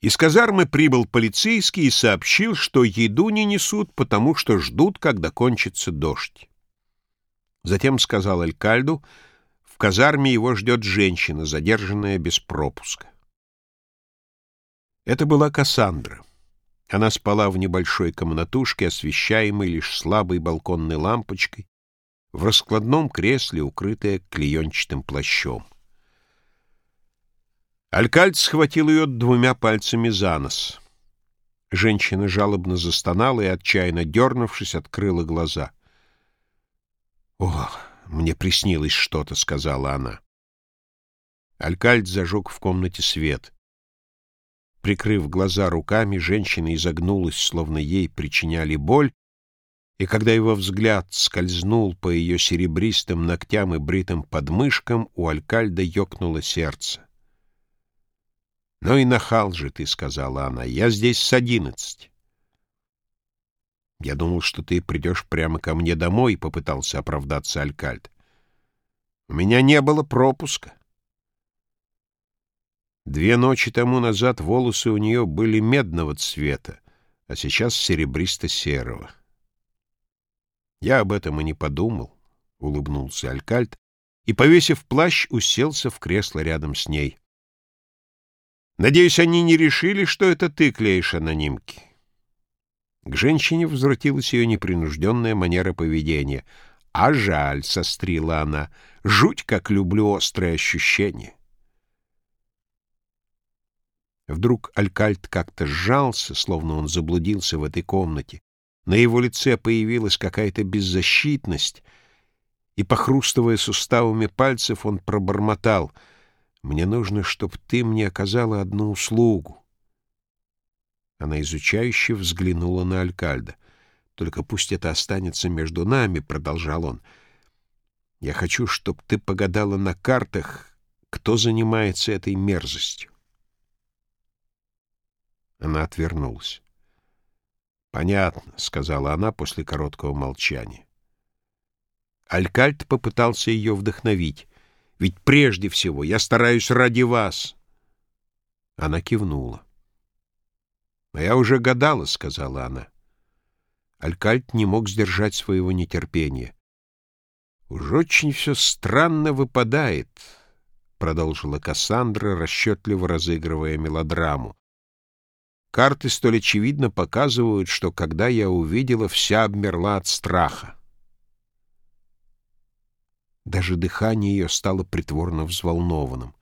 Из казармы прибыл полицейский и сообщил, что еду не несут, потому что ждут, когда кончится дождь. Затем сказал Алькальду, в казарме его ждет женщина, задержанная без пропуска. Это была Кассандра. Она спала в небольшой комнатушке, освещаемой лишь слабой балконной лампочкой, в раскладном кресле, укрытая клеенчатым плащом. Алькальд схватил ее двумя пальцами за нос. Женщина жалобно застонала и, отчаянно дернувшись, открыла глаза. «О, мне приснилось что-то», — сказала она. Алькальд зажег в комнате свет. Прикрыв глаза руками, женщина изогнулась, словно ей причиняли боль, и когда его взгляд скользнул по ее серебристым ногтям и бритым подмышкам, у Алькальда ёкнуло сердце. «Ну и нахал же ты», — сказала она, — «я здесь с одиннадцати». «Я думал, что ты придешь прямо ко мне домой», — попытался оправдаться Алькальд. «У меня не было пропуска». Две ночи тому назад волосы у нее были медного цвета, а сейчас серебристо-серого. «Я об этом и не подумал», — улыбнулся Алькальд, и, повесив плащ, уселся в кресло рядом с ней. Надеюсь, они не решили, что это ты клеишь анонимки. К женщине возвратилась ее непринужденная манера поведения. «А жаль», — сострила она, — «жуть, как люблю острые ощущения». Вдруг Алькальт как-то сжался, словно он заблудился в этой комнате. На его лице появилась какая-то беззащитность, и, похрустывая суставами пальцев, он пробормотал — мне нужно, чтобы ты мне оказала одну услугу. Она изучающе взглянула на Алькальда. «Только пусть это останется между нами», — продолжал он. «Я хочу, чтобы ты погадала на картах, кто занимается этой мерзостью». Она отвернулась. «Понятно», — сказала она после короткого молчания. Алькальд попытался ее вдохновить. Ведь прежде всего я стараюсь ради вас. Она кивнула. «А я уже гадала», — сказала она. Алькальт не мог сдержать своего нетерпения. «Уж очень все странно выпадает», — продолжила Кассандра, расчетливо разыгрывая мелодраму. «Карты столь очевидно показывают, что, когда я увидела, вся обмерла от страха. Даже дыхание ее стало притворно взволнованным.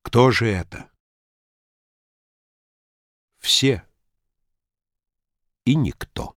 «Кто же это?» «Все и никто».